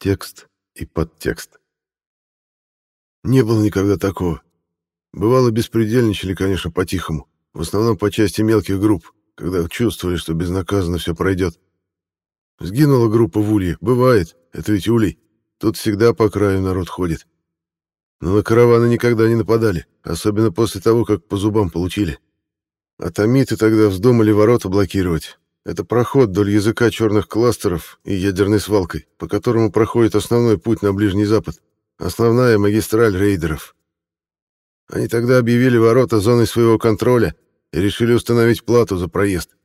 Текст и подтекст. Не было никогда такого. Бывало, беспредельничали, конечно, по-тихому. В основном по части мелких групп, когда чувствовали, что безнаказанно все пройдет. Сгинула группа в Улье. Бывает. Это ведь Улей. Тут всегда по краю народ ходит. Но на караваны никогда не нападали, особенно после того, как по зубам получили. А томиты тогда вздумали ворота блокировать. Это проход вдоль языка черных кластеров и ядерной свалкой, по которому проходит основной путь на Ближний Запад, основная магистраль рейдеров. Они тогда объявили ворота зоной своего контроля и решили установить плату за проезд.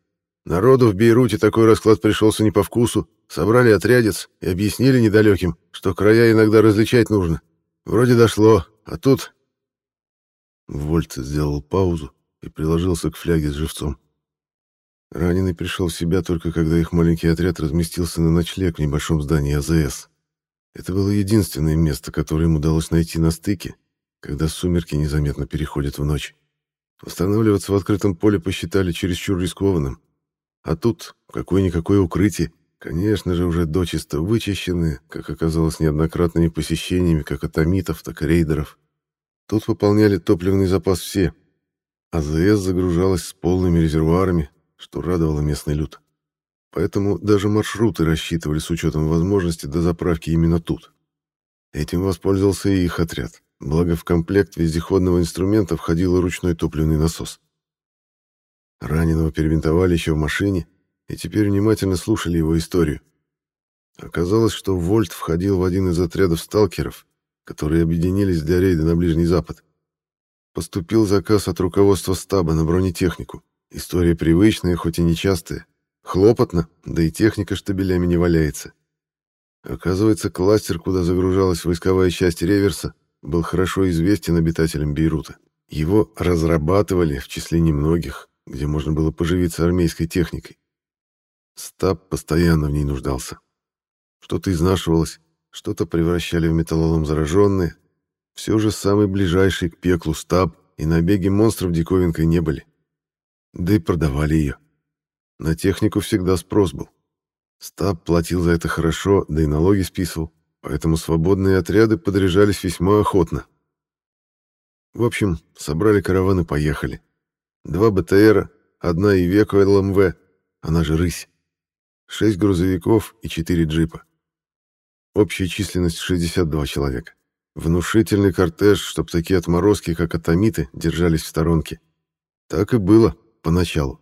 Народу в Бейруте такой расклад пришелся не по вкусу, собрали отрядец и объяснили недалеким, что края иногда различать нужно. Вроде дошло, а тут... Вольт сделал паузу и приложился к фляге с живцом. Раненый пришел в себя только когда их маленький отряд разместился на ночлег в небольшом здании АЗС. Это было единственное место, которое им удалось найти на стыке, когда сумерки незаметно переходят в ночь. Восстанавливаться в открытом поле посчитали чересчур рискованным. А тут какое-никакое укрытие, конечно же, уже дочисто вычищенное, как оказалось неоднократными посещениями как атомитов, так и рейдеров. Тут выполняли топливный запас все. АЗС загружалась с полными резервуарами, что радовало местный люд. Поэтому даже маршруты рассчитывали с учетом возможности до заправки именно тут. Этим воспользовался и их отряд. Благо в комплект вездеходного инструмента входил ручной топливный насос. Раненого перебинтовали еще в машине и теперь внимательно слушали его историю. Оказалось, что Вольт входил в один из отрядов сталкеров, которые объединились для рейда на Ближний Запад. Поступил заказ от руководства стаба на бронетехнику. История привычная, хоть и нечастая. Хлопотно, да и техника штабелями не валяется. Оказывается, кластер, куда загружалась войсковая часть реверса, был хорошо известен обитателям Бейрута. Его разрабатывали в числе немногих, где можно было поживиться армейской техникой. Стаб постоянно в ней нуждался. Что-то изнашивалось, что-то превращали в металлолом зараженные. Все же самый ближайший к пеклу стаб и набеги монстров диковинкой не были. Да и продавали ее. На технику всегда спрос был. Стаб платил за это хорошо, да и налоги списывал поэтому свободные отряды подряжались весьма охотно. В общем, собрали караван и поехали. Два БТРа, одна Ивеко ЛМВ, она же «Рысь», шесть грузовиков и четыре джипа. Общая численность 62 человека. Внушительный кортеж, чтоб такие отморозки, как атомиты, держались в сторонке. Так и было поначалу.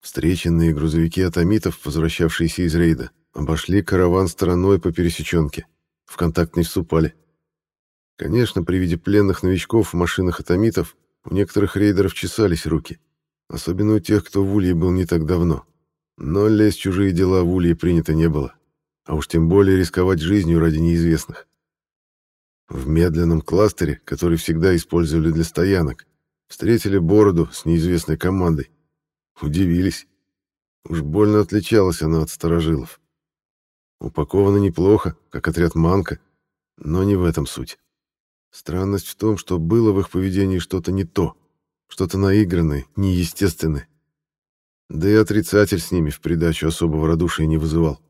Встреченные грузовики атомитов, возвращавшиеся из рейда, Обошли караван стороной по пересеченке. В контакт не вступали. Конечно, при виде пленных новичков в машинах атомитов у некоторых рейдеров чесались руки. Особенно у тех, кто в Улье был не так давно. Но лезть чужие дела в Улье принято не было. А уж тем более рисковать жизнью ради неизвестных. В медленном кластере, который всегда использовали для стоянок, встретили бороду с неизвестной командой. Удивились. Уж больно отличалась она от старожилов. Упакованы неплохо, как отряд Манка, но не в этом суть. Странность в том, что было в их поведении что-то не то, что-то наигранное, неестественное. Да и отрицатель с ними в придачу особого радушия не вызывал.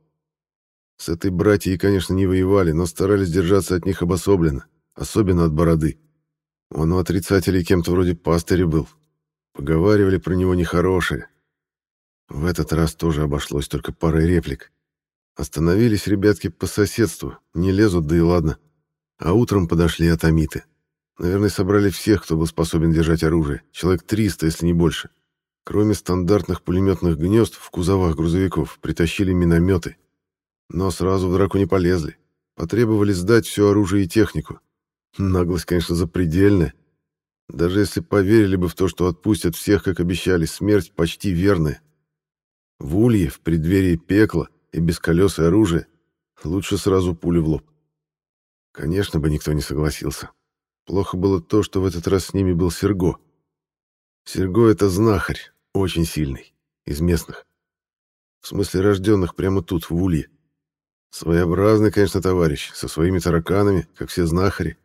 С этой братьей, конечно, не воевали, но старались держаться от них обособленно, особенно от бороды. Он у отрицателей кем-то вроде пастыря был. Поговаривали про него нехорошее. В этот раз тоже обошлось только парой реплик. Остановились ребятки по соседству, не лезут, да и ладно. А утром подошли атомиты. Наверное, собрали всех, кто был способен держать оружие. Человек 300, если не больше. Кроме стандартных пулеметных гнезд в кузовах грузовиков, притащили минометы. Но сразу в драку не полезли. Потребовали сдать все оружие и технику. Наглость, конечно, запредельная. Даже если поверили бы в то, что отпустят всех, как обещали, смерть почти верная. В Улье, в преддверии пекла, и без колес и оружия, лучше сразу пули в лоб. Конечно бы никто не согласился. Плохо было то, что в этот раз с ними был Серго. Серго — это знахарь, очень сильный, из местных. В смысле рожденных прямо тут, в Улье. Своеобразный, конечно, товарищ, со своими тараканами, как все знахари,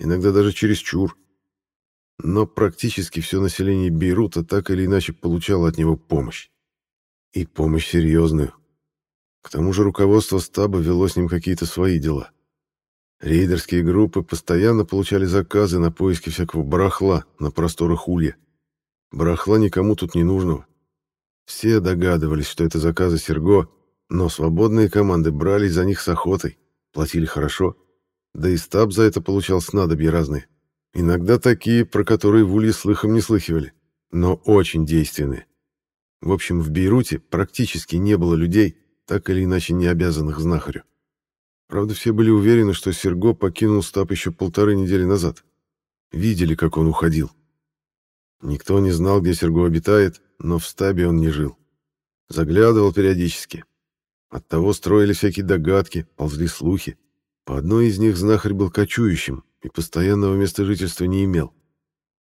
иногда даже чересчур. Но практически все население Бейрута так или иначе получало от него помощь. И помощь серьезную. К тому же руководство стаба вело с ним какие-то свои дела. Рейдерские группы постоянно получали заказы на поиски всякого барахла на просторах Улья. Барахла никому тут не нужного. Все догадывались, что это заказы Серго, но свободные команды брались за них с охотой, платили хорошо, да и стаб за это получал снадобья разные. Иногда такие, про которые в Улье слыхом не слыхивали, но очень действенные. В общем, в Бейруте практически не было людей, так или иначе не обязанных знахарю. Правда, все были уверены, что Серго покинул стаб еще полторы недели назад. Видели, как он уходил. Никто не знал, где Серго обитает, но в стабе он не жил. Заглядывал периодически. Оттого строили всякие догадки, ползли слухи. По одной из них знахарь был кочующим и постоянного места жительства не имел.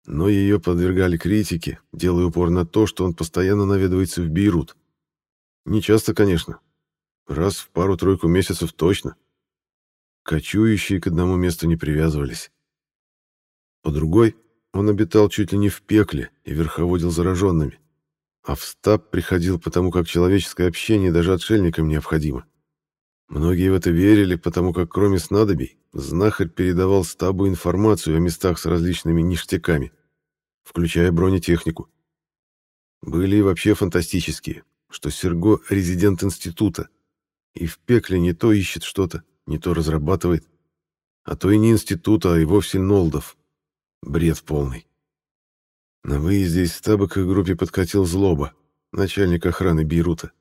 Но ее подвергали критике, делая упор на то, что он постоянно наведывается в Бейрут. Не часто, конечно. Раз в пару-тройку месяцев точно. Кочующие к одному месту не привязывались. По другой, он обитал чуть ли не в пекле и верховодил зараженными. А в стаб приходил потому, как человеческое общение даже отшельникам необходимо. Многие в это верили, потому как кроме снадобий, знахарь передавал стабу информацию о местах с различными ништяками, включая бронетехнику. Были и вообще фантастические, что Серго — резидент института, и в пекле не то ищет что-то, не то разрабатывает, а то и не института, а и вовсе Нолдов. Бред полный. На выезде из стаба к их группе подкатил Злоба, начальник охраны Бейрута.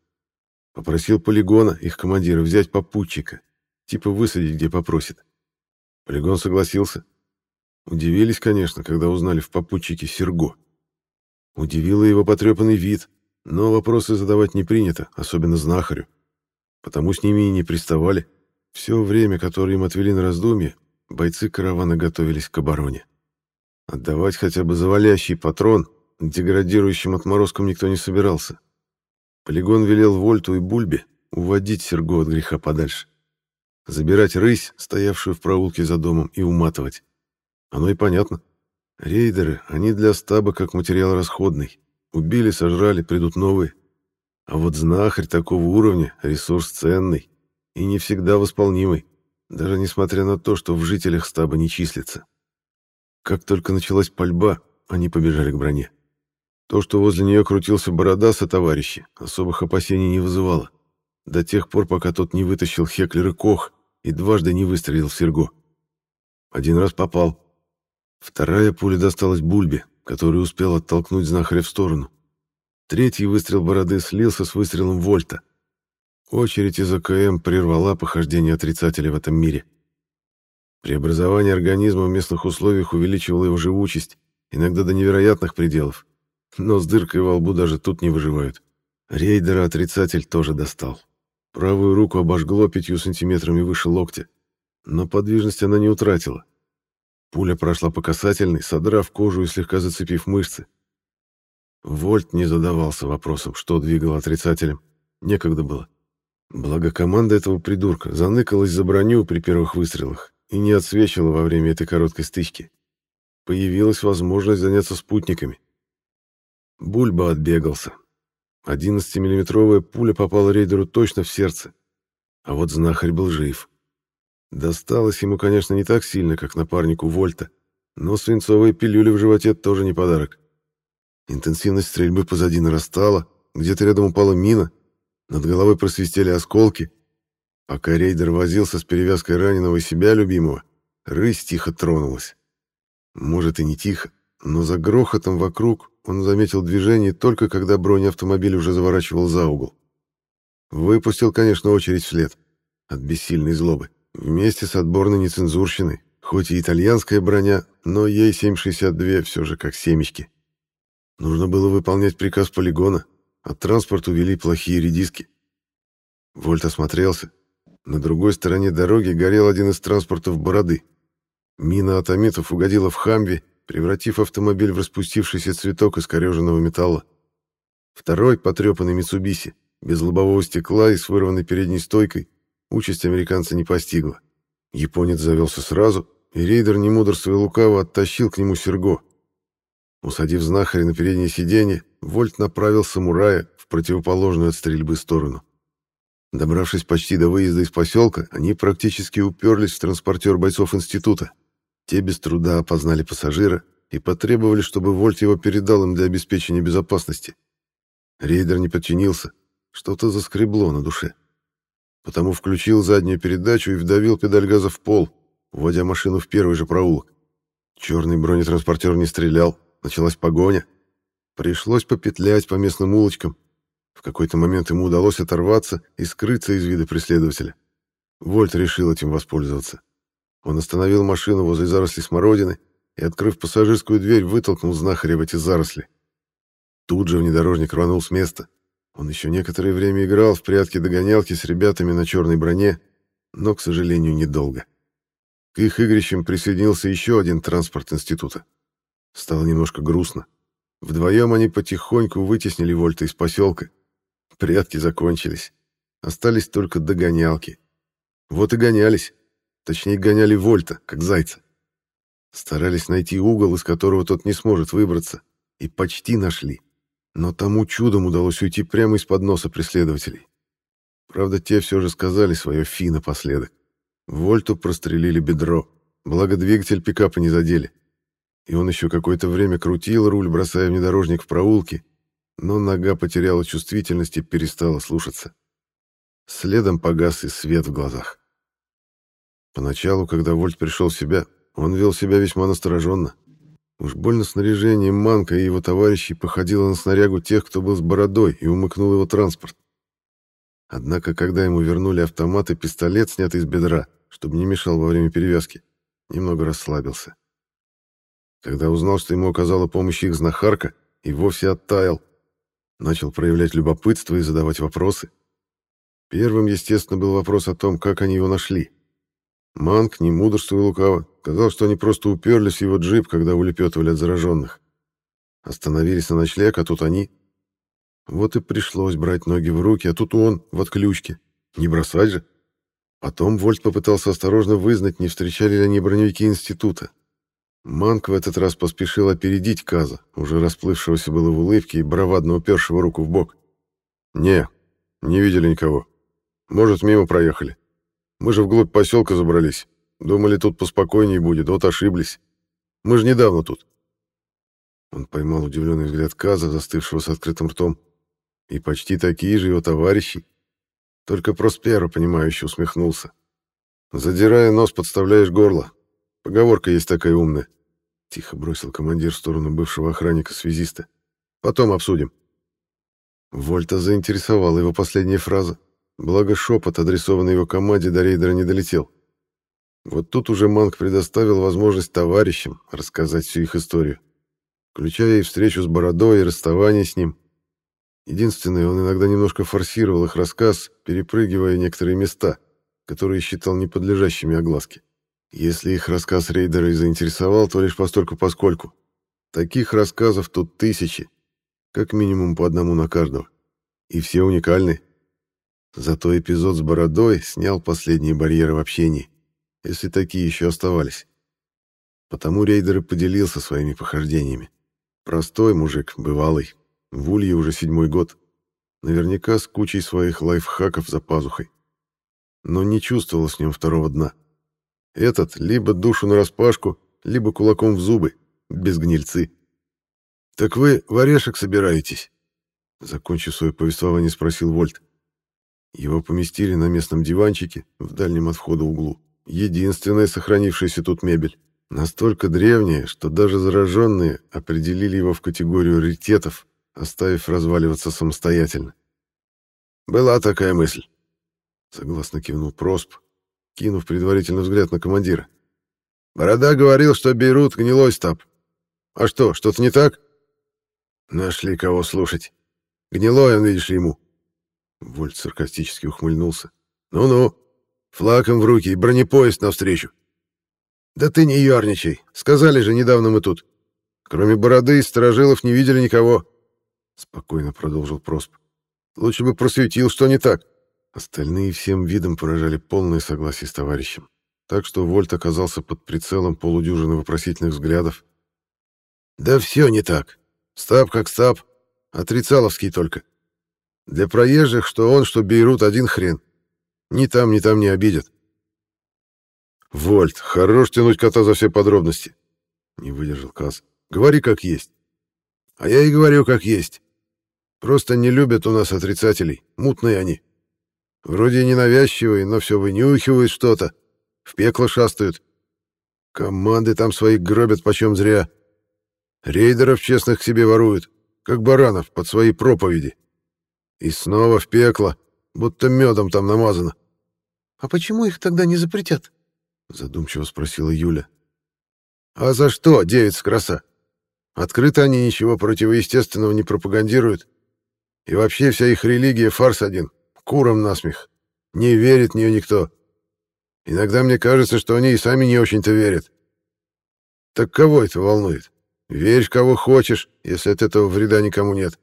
Попросил полигона, их командира, взять попутчика, типа высадить, где попросит. Полигон согласился. Удивились, конечно, когда узнали в попутчике Серго. Удивило его потрепанный вид, но вопросы задавать не принято, особенно знахарю. Потому с ними и не приставали. Все время, которое им отвели на раздумье, бойцы каравана готовились к обороне. Отдавать хотя бы завалящий патрон деградирующим отморозкам никто не собирался. Полигон велел Вольту и Бульбе уводить Серго от греха подальше. Забирать рысь, стоявшую в проулке за домом, и уматывать. Оно и понятно. Рейдеры, они для стаба как материал расходный. Убили, сожрали, придут новые. А вот знахарь такого уровня — ресурс ценный и не всегда восполнимый, даже несмотря на то, что в жителях стаба не числится. Как только началась пальба, они побежали к броне. То, что возле нее крутился борода со товарищи, особых опасений не вызывало. До тех пор, пока тот не вытащил Хеклер и Кох и дважды не выстрелил в Серго. Один раз попал. Вторая пуля досталась Бульбе, который успел оттолкнуть знахаря в сторону. Третий выстрел бороды слился с выстрелом Вольта. Очередь из АКМ прервала похождение отрицателя в этом мире. Преобразование организма в местных условиях увеличивало его живучесть, иногда до невероятных пределов. Но с дыркой во лбу даже тут не выживают. Рейдера отрицатель тоже достал. Правую руку обожгло пятью сантиметрами выше локтя, но подвижность она не утратила. Пуля прошла по касательной, содрав кожу и слегка зацепив мышцы. Вольт не задавался вопросом, что двигало отрицателем. Некогда было. Благо команда этого придурка заныкалась за броню при первых выстрелах и не отсвечивала во время этой короткой стычки. Появилась возможность заняться спутниками. Бульба отбегался. 11-миллиметровая пуля попала рейдеру точно в сердце. А вот знахарь был жив. Досталось ему, конечно, не так сильно, как напарнику Вольта, но свинцовые пилюли в животе тоже не подарок. Интенсивность стрельбы позади нарастала, где-то рядом упала мина, над головой просвистели осколки — Пока рейдер возился с перевязкой раненого себя любимого, рысь тихо тронулась. Может и не тихо, но за грохотом вокруг он заметил движение только когда бронеавтомобиль уже заворачивал за угол. Выпустил, конечно, очередь вслед. От бессильной злобы. Вместе с отборной нецензурщиной. Хоть и итальянская броня, но ей 7,62 все же как семечки. Нужно было выполнять приказ полигона, а транспорт увели плохие редиски. Вольт осмотрелся, на другой стороне дороги горел один из транспортов Бороды. Мина атомитов угодила в Хамви, превратив автомобиль в распустившийся цветок искореженного металла. Второй, потрепанный Митсубиси, без лобового стекла и с вырванной передней стойкой, участь американца не постигла. Японец завелся сразу, и рейдер, не мудрствуя лукаво, оттащил к нему Серго. Усадив знахаря на переднее сиденье, Вольт направил самурая в противоположную от стрельбы сторону. Добравшись почти до выезда из поселка, они практически уперлись в транспортер бойцов института. Те без труда опознали пассажира и потребовали, чтобы Вольт его передал им для обеспечения безопасности. Рейдер не подчинился, что-то заскребло на душе. Потому включил заднюю передачу и вдавил педаль газа в пол, вводя машину в первый же проулок. Черный бронетранспортер не стрелял, началась погоня. Пришлось попетлять по местным улочкам. В какой-то момент ему удалось оторваться и скрыться из вида преследователя. Вольт решил этим воспользоваться. Он остановил машину возле заросли смородины и, открыв пассажирскую дверь, вытолкнул знахаря в эти заросли. Тут же внедорожник рванул с места. Он еще некоторое время играл в прятки-догонялки с ребятами на черной броне, но, к сожалению, недолго. К их игрищам присоединился еще один транспорт института. Стало немножко грустно. Вдвоем они потихоньку вытеснили Вольта из поселка. Прятки закончились. Остались только догонялки. Вот и гонялись. Точнее, гоняли Вольта, как зайца. Старались найти угол, из которого тот не сможет выбраться. И почти нашли. Но тому чудом удалось уйти прямо из-под носа преследователей. Правда, те все же сказали свое фи напоследок. Вольту прострелили бедро, благо двигатель пикапа не задели. И он еще какое-то время крутил руль, бросая внедорожник в проулки, но нога потеряла чувствительность и перестала слушаться. Следом погас и свет в глазах. Поначалу, когда Вольт пришел в себя, он вел себя весьма настороженно. Уж больно снаряжение Манка и его товарищей походило на снарягу тех, кто был с бородой и умыкнул его транспорт. Однако, когда ему вернули автомат и пистолет, снятый с бедра, чтобы не мешал во время перевязки, немного расслабился. Когда узнал, что ему оказала помощь их знахарка, и вовсе оттаял. Начал проявлять любопытство и задавать вопросы. Первым, естественно, был вопрос о том, как они его нашли. Манк, не мудрствуя лукаво, сказал, что они просто уперлись в его джип, когда улепетывали от зараженных. Остановились на ночлег, а тут они. Вот и пришлось брать ноги в руки, а тут он в отключке. Не бросать же. Потом Вольт попытался осторожно вызнать, не встречали ли они броневики института. Манк в этот раз поспешил опередить Каза, уже расплывшегося было в улыбке и бравадно упершего руку в бок. «Не, не видели никого. Может, мимо проехали. Мы же вглубь поселка забрались. Думали, тут поспокойнее будет, вот ошиблись. Мы же недавно тут». Он поймал удивленный взгляд Каза, застывшего с открытым ртом, и почти такие же его товарищи. Только Просперо, понимающе усмехнулся. «Задирая нос, подставляешь горло. Поговорка есть такая умная. Тихо бросил командир в сторону бывшего охранника-связиста. Потом обсудим. Вольта заинтересовала его последняя фраза. Благо шепот, адресованный его команде, до рейдера не долетел. Вот тут уже Манг предоставил возможность товарищам рассказать всю их историю, включая и встречу с Бородой, и расставание с ним. Единственное, он иногда немножко форсировал их рассказ, перепрыгивая некоторые места, которые считал неподлежащими огласке. Если их рассказ рейдера и заинтересовал, то лишь постольку-поскольку. Таких рассказов тут тысячи, как минимум по одному на каждого. И все уникальны. Зато эпизод с бородой снял последние барьеры в общении, если такие еще оставались. Потому рейдер и поделился своими похождениями. Простой мужик, бывалый, в улье уже седьмой год. Наверняка с кучей своих лайфхаков за пазухой. Но не чувствовал с ним второго дна. Этот либо душу нараспашку, либо кулаком в зубы, без гнильцы. «Так вы в орешек собираетесь?» Закончив свое повествование, спросил Вольт. Его поместили на местном диванчике в дальнем от входа углу. Единственная сохранившаяся тут мебель. Настолько древняя, что даже зараженные определили его в категорию раритетов, оставив разваливаться самостоятельно. «Была такая мысль», — согласно кивнул Просп, кинув предварительный взгляд на командира. «Борода говорил, что Бейрут гнилой стаб. А что, что-то не так?» «Нашли кого слушать. Гнилой он, видишь ему». Вольт саркастически ухмыльнулся. «Ну-ну, флаком в руки и бронепоезд навстречу». «Да ты не ерничай. Сказали же, недавно мы тут. Кроме бороды и сторожилов не видели никого». Спокойно продолжил Просп. «Лучше бы просветил, что не так». Остальные всем видом поражали полное согласие с товарищем, так что Вольт оказался под прицелом полудюжины вопросительных взглядов. «Да все не так. Стаб как стаб. Отрицаловский только. Для проезжих, что он, что Бейрут, один хрен. Ни там, ни там не обидят. Вольт, хорош тянуть кота за все подробности. Не выдержал Каз. Говори как есть. А я и говорю как есть. Просто не любят у нас отрицателей. Мутные они. Вроде ненавязчивые, но все вынюхивают что-то. В пекло шастают. Команды там своих гробят почем зря. Рейдеров честных к себе воруют, как баранов под свои проповеди. И снова в пекло, будто медом там намазано. — А почему их тогда не запретят? — задумчиво спросила Юля. «А за что, девица-краса? Открыто они ничего противоестественного не пропагандируют. И вообще вся их религия — фарс один, куром насмех. Не верит в нее никто. Иногда мне кажется, что они и сами не очень-то верят. Так кого это волнует? Верь в кого хочешь, если от этого вреда никому нет.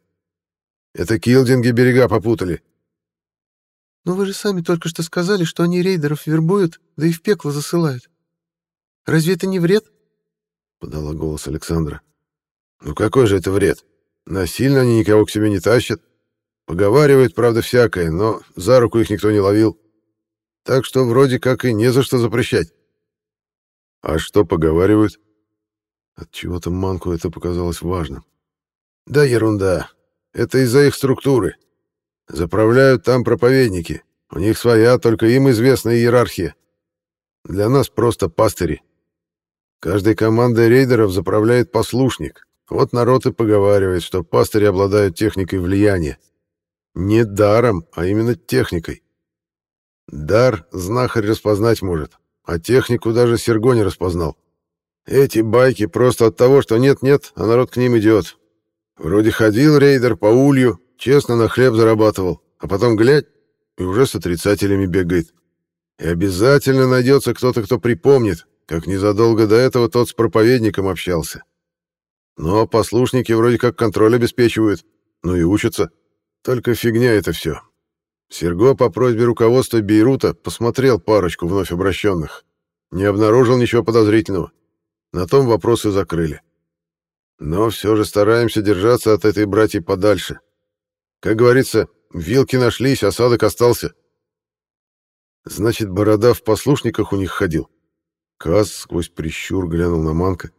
Это килдинги берега попутали. Но вы же сами только что сказали, что они рейдеров вербуют, да и в пекло засылают. Разве это не вред? Подала голос Александра. Ну какой же это вред? Насильно они никого к себе не тащат. Поговаривают, правда, всякое, но за руку их никто не ловил. Так что вроде как и не за что запрещать. А что поговаривают? От чего-то Манку это показалось важным. Да ерунда. Это из-за их структуры. Заправляют там проповедники. У них своя, только им известная иерархия. Для нас просто пастыри. Каждой командой рейдеров заправляет послушник. Вот народ и поговаривает, что пастыри обладают техникой влияния. Не даром, а именно техникой. Дар знахарь распознать может, а технику даже Серго не распознал. Эти байки просто от того, что нет-нет, а народ к ним идет. Вроде ходил рейдер по улью, Честно на хлеб зарабатывал, а потом глядь, и уже с отрицателями бегает. И обязательно найдется кто-то, кто припомнит, как незадолго до этого тот с проповедником общался. Но послушники вроде как контроль обеспечивают, ну и учатся. Только фигня это все. Серго по просьбе руководства Бейрута посмотрел парочку вновь обращенных. Не обнаружил ничего подозрительного. На том вопросы закрыли. Но все же стараемся держаться от этой братьи подальше. Как говорится, вилки нашлись, осадок остался. Значит, Борода в послушниках у них ходил. Каз сквозь прищур глянул на Манка.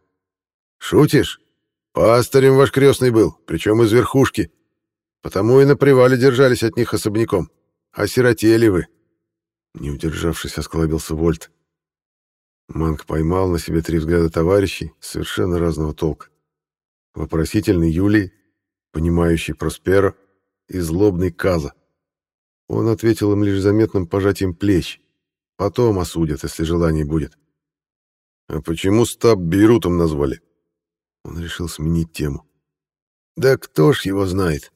«Шутишь? Пастырем ваш крестный был, причем из верхушки. Потому и на привале держались от них особняком. Осиротели вы». Не удержавшись, осклабился Вольт. Манк поймал на себе три взгляда товарищей совершенно разного толка. Вопросительный Юлий, понимающий Просперо, и злобный Каза. Он ответил им лишь заметным пожатием плеч. Потом осудят, если желание будет. А почему стаб Бейрутом назвали? Он решил сменить тему. Да кто ж его знает?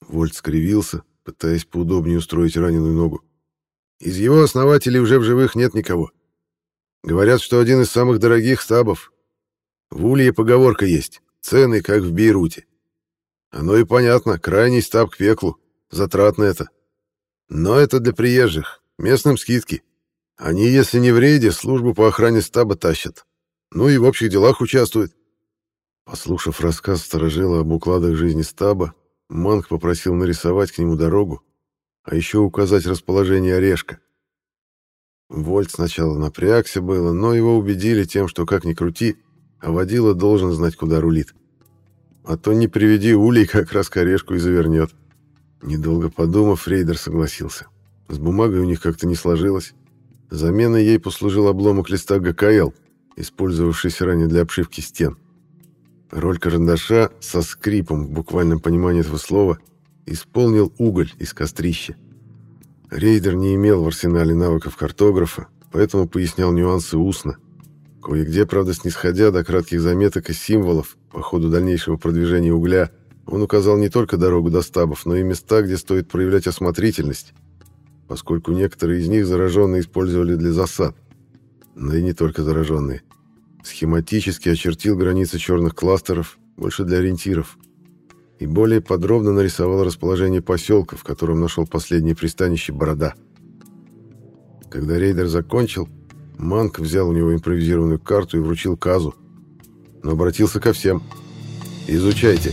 Вольт скривился, пытаясь поудобнее устроить раненую ногу. Из его основателей уже в живых нет никого. Говорят, что один из самых дорогих стабов. В Улье поговорка есть. Цены, как в Бейруте. Оно и понятно, крайний стаб к пеклу. Затратно это. Но это для приезжих, местным скидки. Они, если не в рейде, службу по охране стаба тащат. Ну и в общих делах участвуют. Послушав рассказ сторожила об укладах жизни стаба, Манг попросил нарисовать к нему дорогу, а еще указать расположение орешка. Вольт сначала напрягся было, но его убедили тем, что как ни крути, а водила должен знать, куда рулит. А то не приведи улей, как раз корешку и завернет. Недолго подумав, Рейдер согласился. С бумагой у них как-то не сложилось. Заменой ей послужил обломок листа ГКЛ, использовавшийся ранее для обшивки стен. Роль карандаша со скрипом в буквальном понимании этого слова исполнил уголь из кострища. Рейдер не имел в арсенале навыков картографа, поэтому пояснял нюансы устно. Кое-где, правда, снисходя до кратких заметок и символов по ходу дальнейшего продвижения угля, он указал не только дорогу до стабов, но и места, где стоит проявлять осмотрительность, поскольку некоторые из них зараженные использовали для засад. Но и не только зараженные. Схематически очертил границы черных кластеров, больше для ориентиров. И более подробно нарисовал расположение поселка, в котором нашел последнее пристанище Борода. Когда рейдер закончил, Манк взял у него импровизированную карту и вручил Казу, но обратился ко всем. «Изучайте».